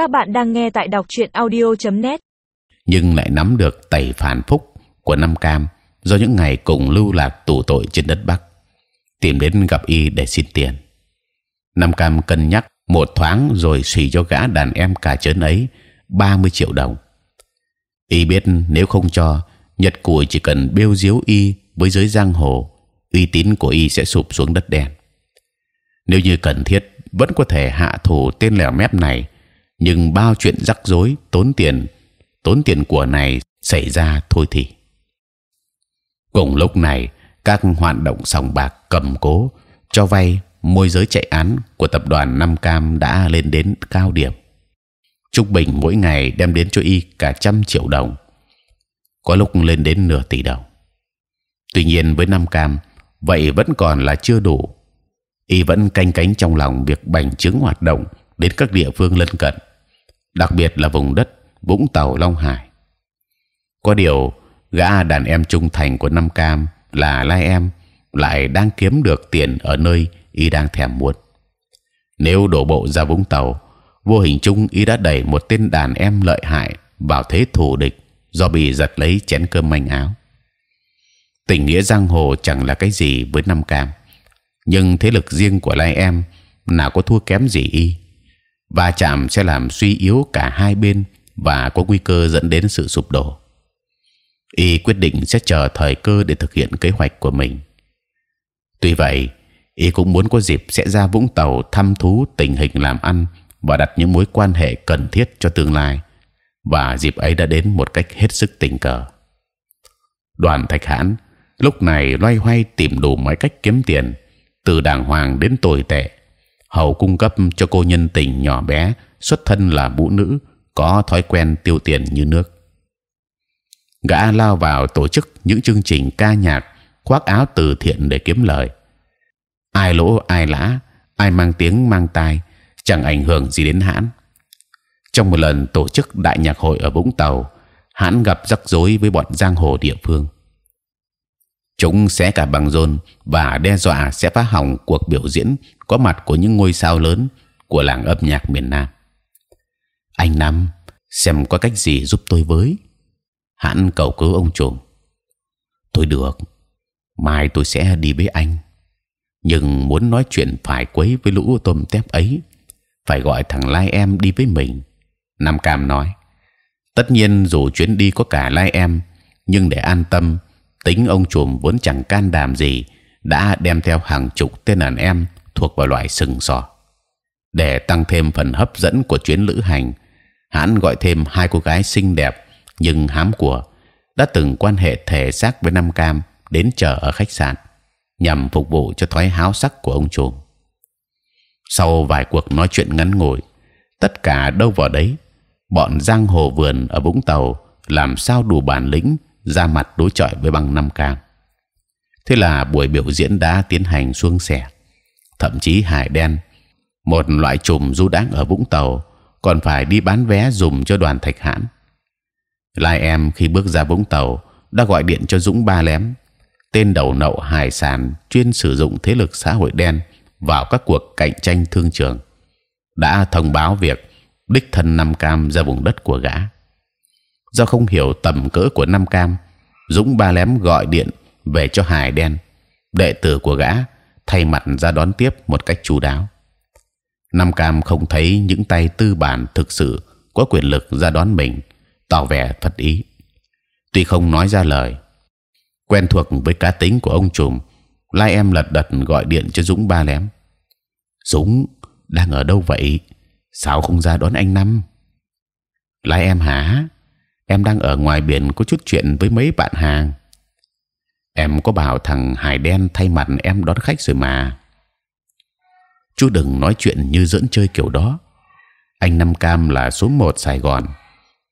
Các bạn đang nghe tại đọc truyện audio.net. nhưng lại nắm được tẩy phản phúc của Nam Cam do những ngày cùng lưu lạc tù tội trên đất Bắc, tìm đến gặp y để xin tiền. Nam Cam cân nhắc một thoáng rồi xì cho gã đàn em cả chớn ấy 30 triệu đồng. Y biết nếu không cho Nhật Cùi chỉ cần bêu diếu y với giới giang hồ, uy tín của y sẽ sụp xuống đất đen. Nếu như cần thiết, vẫn có thể hạ thủ tên lẻo mép này, nhưng bao chuyện rắc rối, tốn tiền, tốn tiền của này xảy ra thôi thì. Cùng lúc này, các hoạt động sòng bạc cầm cố, cho vay, môi giới chạy án của tập đoàn Nam Cam đã lên đến cao điểm. Trung bình mỗi ngày đem đến cho y cả trăm triệu đồng, có lúc lên đến nửa tỷ đồng. Tuy nhiên với Nam Cam, vậy vẫn còn là chưa đủ. Y vẫn canh cánh trong lòng việc bành trướng hoạt động đến các địa phương lân cận, đặc biệt là vùng đất Vũng Tàu, Long Hải. Có điều gã đàn em trung thành của Nam Cam là Lai Em lại đang kiếm được tiền ở nơi y đang thèm muốn. Nếu đổ bộ ra Vũng Tàu, vô hình chung y đã đẩy một tên đàn em lợi hại vào thế thù địch do bị giật lấy chén cơm manh áo. Tình nghĩa giang hồ chẳng là cái gì với Nam Cam, nhưng thế lực riêng của Lai Em nào có thua kém gì y va chạm sẽ làm suy yếu cả hai bên và có nguy cơ dẫn đến sự sụp đổ. Y quyết định sẽ chờ thời cơ để thực hiện kế hoạch của mình. Tuy vậy, y cũng muốn có dịp sẽ ra Vũng Tàu thăm thú tình hình làm ăn và đặt những mối quan hệ cần thiết cho tương lai. Và dịp ấy đã đến một cách hết sức tình cờ. Đoàn Thạch Hãn lúc này loay hoay tìm đủ mọi cách kiếm tiền, từ đàng hoàng đến tồi tệ, hầu cung cấp cho cô nhân tình nhỏ bé xuất thân là vũ nữ có thói quen tiêu tiền như nước. Gã lao vào tổ chức những chương trình ca nhạc, khoác áo từ thiện để kiếm lời. Ai lỗ ai lã, ai mang tiếng mang tai, chẳng ảnh hưởng gì đến hãn. Trong một lần tổ chức đại nhạc hội ở Vũng Tàu, hãn gặp rắc rối với bọn giang hồ địa phương. Chúng sẽ cả bằng rôn và đe dọa sẽ phá hỏng cuộc biểu diễn có mặt của những ngôi sao lớn của làng âm nhạc miền Nam. Anh Năm, xem có cách gì giúp tôi với. Hãn cầu cứu ông trùm. Tôi được, mai tôi sẽ đi với anh. Nhưng muốn nói chuyện phải quấy với lũ tôm tép ấy, phải gọi thằng Lai em đi với mình. Nam Cam nói. Tất nhiên dù chuyến đi có cả Lai em, nhưng để an tâm, tính ông trùm vốn chẳng can đảm gì, đã đem theo hàng chục tên đàn em thuộc vào loại sừng sò. Để tăng thêm phần hấp dẫn của chuyến lữ hành, hắn gọi thêm hai cô gái xinh đẹp nhưng hám của đã từng quan hệ thể xác với Nam Cam đến chờ ở khách sạn nhằm phục vụ cho thói háo sắc của ông trùm. Sau vài cuộc nói chuyện ngắn ngủi, tất cả đâu vào đấy, bọn giang hồ vườn ở Vũng Tàu làm sao đủ bản lĩnh ra mặt đối chọi với băng Nam Cam. Thế là buổi biểu diễn đã tiến hành suôn sẻ, thậm chí hải đen, một loại trùm du đáng ở Vũng Tàu còn phải đi bán vé dùng cho đoàn thạch hãn. Lai em khi bước ra Vũng Tàu đã gọi điện cho Dũng Ba Lém, tên đầu nậu hải sản chuyên sử dụng thế lực xã hội đen vào các cuộc cạnh tranh thương trường, đã thông báo việc đích thân Nam Cam ra vùng đất của gã. Do không hiểu tầm cỡ của Nam Cam, Dũng Ba Lém gọi điện về cho Hải Đen, đệ tử của gã, thay mặt ra đón tiếp một cách chú đáo. Nam Cam không thấy những tay tư bản thực sự có quyền lực ra đón mình, tỏ vẻ thật ý. Tuy không nói ra lời, quen thuộc với cá tính của ông trùm, lai em lật đật gọi điện cho Dũng ba lém. Dũng đang ở đâu vậy? Sao không ra đón anh năm? Lai em hả? Em đang ở ngoài biển có chút chuyện với mấy bạn hàng. Em có bảo thằng Hải đen thay mặt em đón khách rồi mà chú đừng nói chuyện như dẫn chơi kiểu đó. Anh Năm Cam là số một Sài Gòn,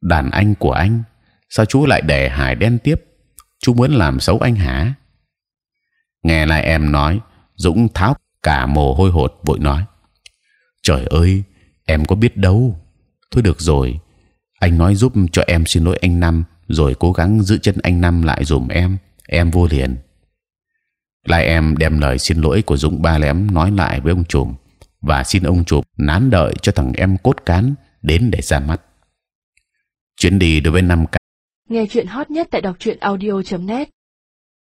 đàn anh của anh. Sao chú lại để Hải đen tiếp? Chú muốn làm xấu anh hả? Nghe lại em nói, Dũng tháo cả mồ hôi hột vội nói: Trời ơi, em có biết đâu. Thôi được rồi, anh nói giúp cho em xin lỗi anh Năm, rồi cố gắng giữ chân anh Năm lại dùm em. Em vô liền. Lai em đem lời xin lỗi của Dũng ba lém nói lại với ông chùm và xin ông chùm nán đợi cho thằng em cốt cán đến để ra mắt. Chuyến đi đối với năm ca Nghe chuyện hot nhất tại đọc truyện audio.net